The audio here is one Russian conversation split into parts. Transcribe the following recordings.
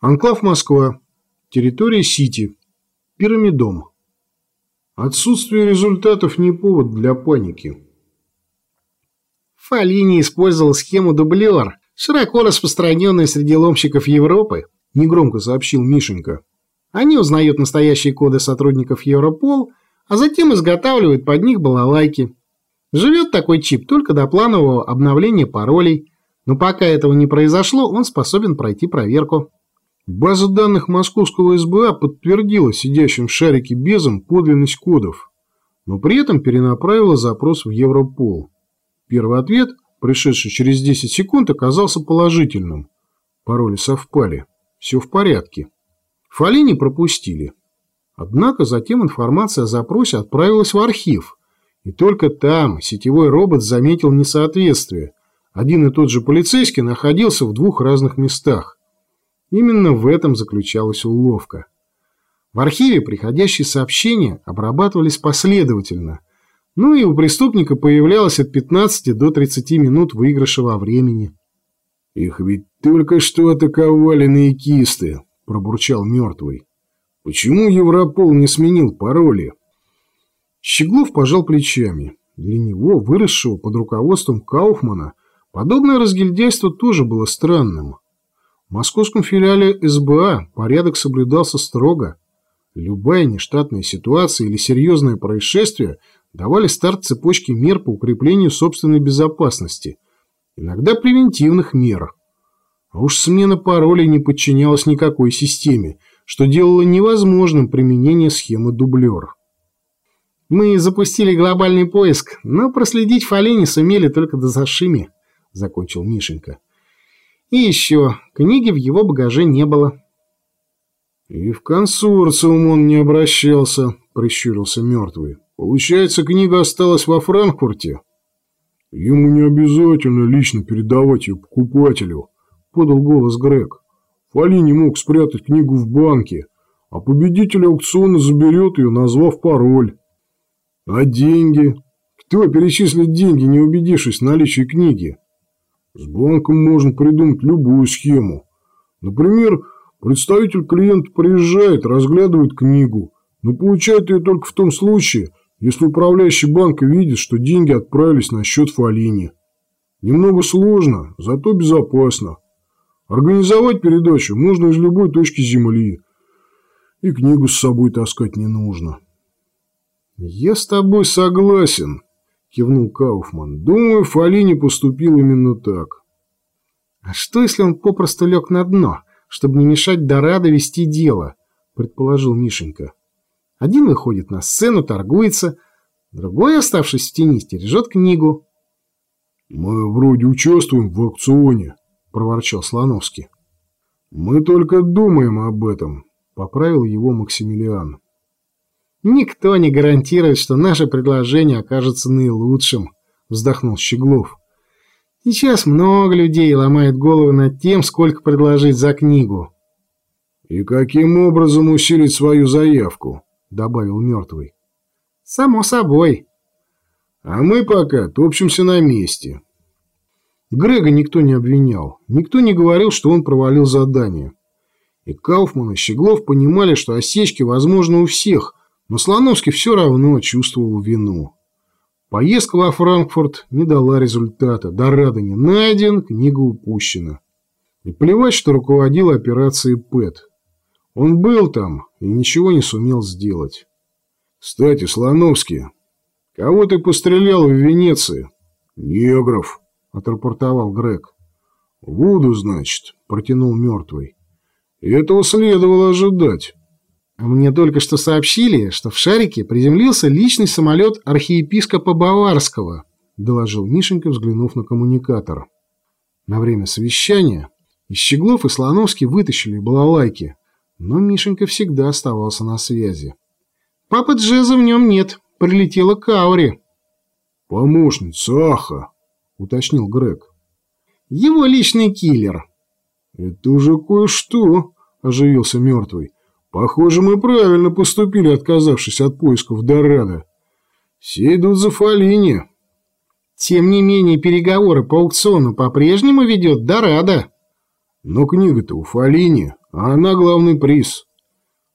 Анклав Москва. Территория Сити. Пирамидом. Отсутствие результатов не повод для паники. Фалини использовал схему дублер, широко распространенную среди ломщиков Европы, негромко сообщил Мишенька. Они узнают настоящие коды сотрудников Европол, а затем изготавливают под них балалайки. Живет такой чип только до планового обновления паролей, но пока этого не произошло, он способен пройти проверку. База данных московского СБА подтвердила сидящим в шарике Безом подлинность кодов, но при этом перенаправила запрос в Европол. Первый ответ, пришедший через 10 секунд, оказался положительным. Пароли совпали. Все в порядке. Фалини пропустили. Однако затем информация о запросе отправилась в архив, и только там сетевой робот заметил несоответствие. Один и тот же полицейский находился в двух разных местах. Именно в этом заключалась уловка. В архиве приходящие сообщения обрабатывались последовательно, ну и у преступника появлялось от 15 до 30 минут выигрыша во времени. «Их ведь только что атаковали наикисты», – пробурчал мертвый. «Почему Европол не сменил пароли?» Щеглов пожал плечами. Для него, выросшего под руководством Кауфмана, подобное разгильдяйство тоже было странным. В московском филиале СБА порядок соблюдался строго. Любая нештатная ситуация или серьезное происшествие давали старт цепочки мер по укреплению собственной безопасности, иногда превентивных мер. А уж смена паролей не подчинялась никакой системе, что делало невозможным применение схемы дублер. «Мы запустили глобальный поиск, но проследить Фалини сумели только до Сашими», — закончил Мишенька. И еще, книги в его багаже не было. «И в консорциум он не обращался», — прищурился мертвый. «Получается, книга осталась во Франкфурте?» «Ему не обязательно лично передавать ее покупателю», — подал голос Грег. «Фали не мог спрятать книгу в банке, а победитель аукциона заберет ее, назвав пароль». «А деньги? Кто перечислит деньги, не убедившись в наличии книги?» С банком можно придумать любую схему. Например, представитель клиента приезжает, разглядывает книгу, но получает ее только в том случае, если управляющий банка видит, что деньги отправились на счет Фалини. Немного сложно, зато безопасно. Организовать передачу можно из любой точки Земли. И книгу с собой таскать не нужно. Я с тобой согласен, кивнул Кауфман. Думаю, Фалини поступил именно так. А что, если он попросту лег на дно, чтобы не мешать Дорадо вести дело, предположил Мишенька. Один выходит на сцену, торгуется, другой, оставшись в тени, стережет книгу. «Мы вроде участвуем в аукционе», — проворчал Слоновский. «Мы только думаем об этом», — поправил его Максимилиан. «Никто не гарантирует, что наше предложение окажется наилучшим», — вздохнул Щеглов. «Сейчас много людей ломает головы над тем, сколько предложить за книгу». «И каким образом усилить свою заявку?» — добавил мертвый. «Само собой». «А мы пока топчемся на месте». Грега никто не обвинял, никто не говорил, что он провалил задание. И Кауфман и Щеглов понимали, что осечки возможны у всех, но Слоновский все равно чувствовал вину. Поездка во Франкфурт не дала результата. Дорадо не найден, книга упущена. И плевать, что руководил операцией ПЭТ. Он был там и ничего не сумел сделать. «Кстати, Слоновский, кого ты пострелял в Венеции?» «Негров», — отрапортовал Грег. «Вуду, значит», — протянул мертвый. И этого следовало ожидать. Мне только что сообщили, что в шарике приземлился личный самолет архиепископа Баварского, доложил Мишенька, взглянув на коммуникатор. На время совещания и Щеглов и Слоновский вытащили балалайки, но Мишенька всегда оставался на связи. «Папа Джеза в нем нет, прилетела Каури». «Помощница Аха», — уточнил Грег. «Его личный киллер». «Это уже кое-что», — оживился мертвый. Похоже, мы правильно поступили, отказавшись от поисков Дорадо. Все идут за Фалини. Тем не менее, переговоры по аукциону по-прежнему ведет Дорадо. Но книга-то у Фалини, А она главный приз.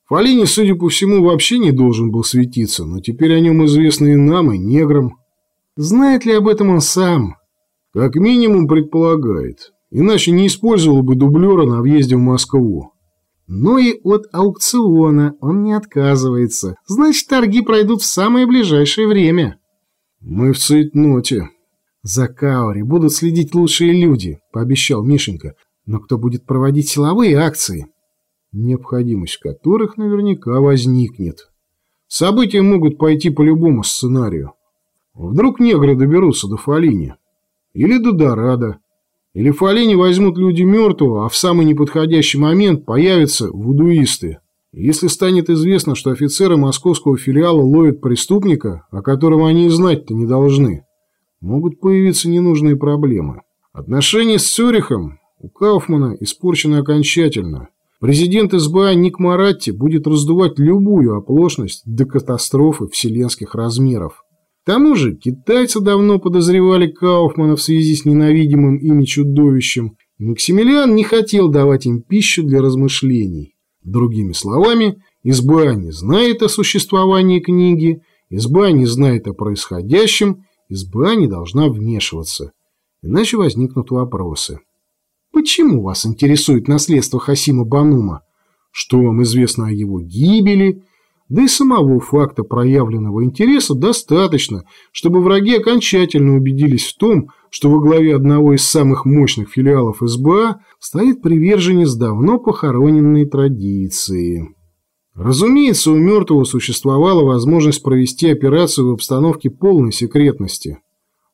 Фалини, судя по всему, вообще не должен был светиться, но теперь о нем известно и нам, и неграм. Знает ли об этом он сам? Как минимум предполагает. Иначе не использовал бы дублера на въезде в Москву. Но и от аукциона он не отказывается. Значит, торги пройдут в самое ближайшее время. Мы в цейтноте. За Каори будут следить лучшие люди, пообещал Мишенька. Но кто будет проводить силовые акции? Необходимость которых наверняка возникнет. События могут пойти по любому сценарию. Вдруг негры доберутся до Фалини. Или до Дорадо. Или Фалини возьмут люди мертвого, а в самый неподходящий момент появятся вудуисты. Если станет известно, что офицеры московского филиала ловят преступника, о котором они и знать-то не должны, могут появиться ненужные проблемы. Отношения с Цюрихом у Кауфмана испорчены окончательно. Президент СБА Ник Маратти будет раздувать любую оплошность до катастрофы вселенских размеров. К тому же китайцы давно подозревали Кауфмана в связи с ненавидимым ими чудовищем, и Максимилиан не хотел давать им пищу для размышлений. Другими словами, СБА не знает о существовании книги, СБА не знает о происходящем, СБА не должна вмешиваться, иначе возникнут вопросы. Почему вас интересует наследство Хасима Банума? Что вам известно о его гибели? Да и самого факта проявленного интереса достаточно, чтобы враги окончательно убедились в том, что во главе одного из самых мощных филиалов СБА стоит приверженец давно похороненной традиции. Разумеется, у мертвого существовала возможность провести операцию в обстановке полной секретности.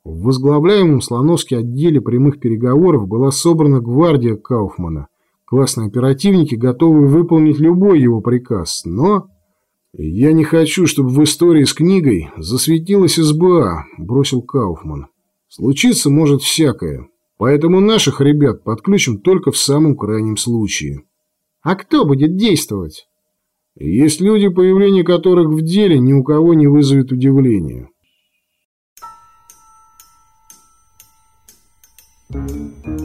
В возглавляемом Слоновске отделе прямых переговоров была собрана гвардия Кауфмана. Классные оперативники готовы выполнить любой его приказ, но... «Я не хочу, чтобы в истории с книгой засветилась СБА», – бросил Кауфман. «Случиться может всякое, поэтому наших ребят подключим только в самом крайнем случае». «А кто будет действовать?» «Есть люди, появление которых в деле ни у кого не вызовет удивления». Thank you.